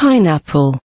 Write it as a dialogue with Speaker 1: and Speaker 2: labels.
Speaker 1: pineapple.